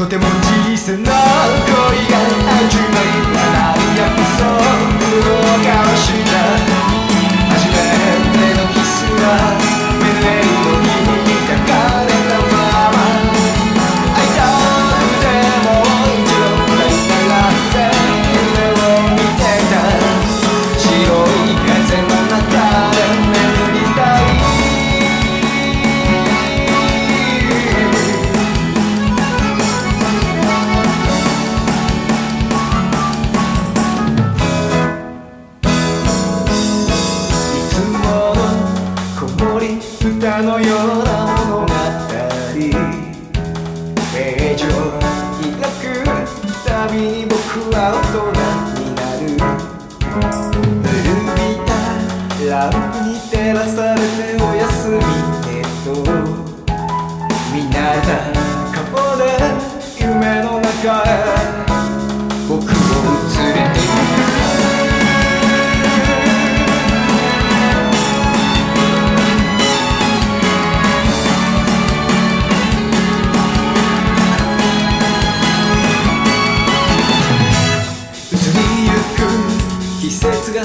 とても小さな恋が始まりに僕は大人になる。古びたランプに照らされ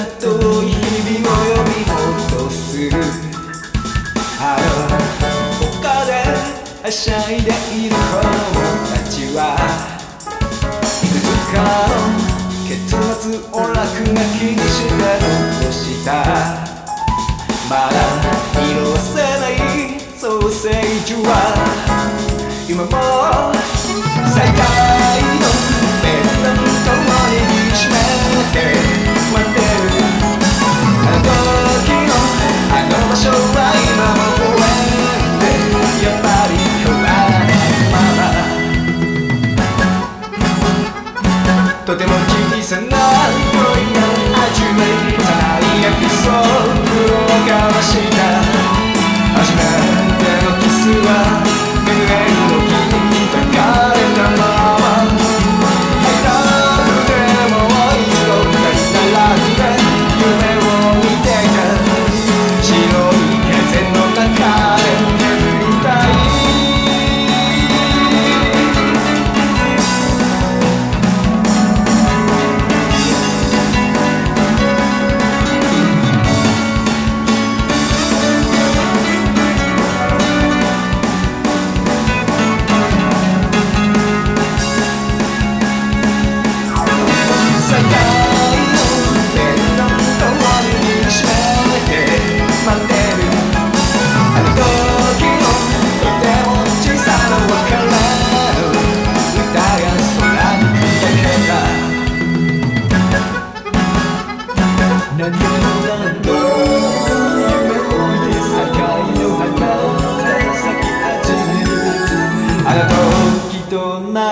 季節が遠い日々を呼び戻すあの丘ではしゃいでいる子供たちはいくつかの結末を楽な気にして残した。まだ色褪せないソーセージは今も小さな恋が始まりない約束を交わした初めてのキスは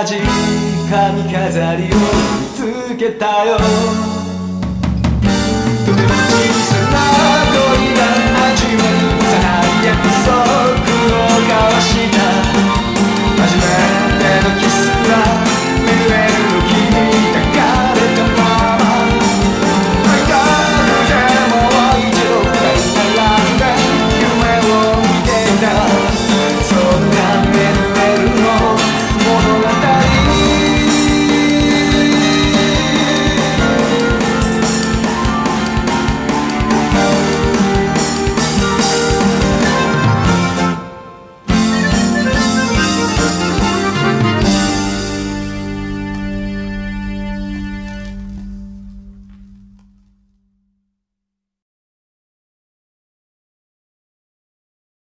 じ髪飾りをつけたよ。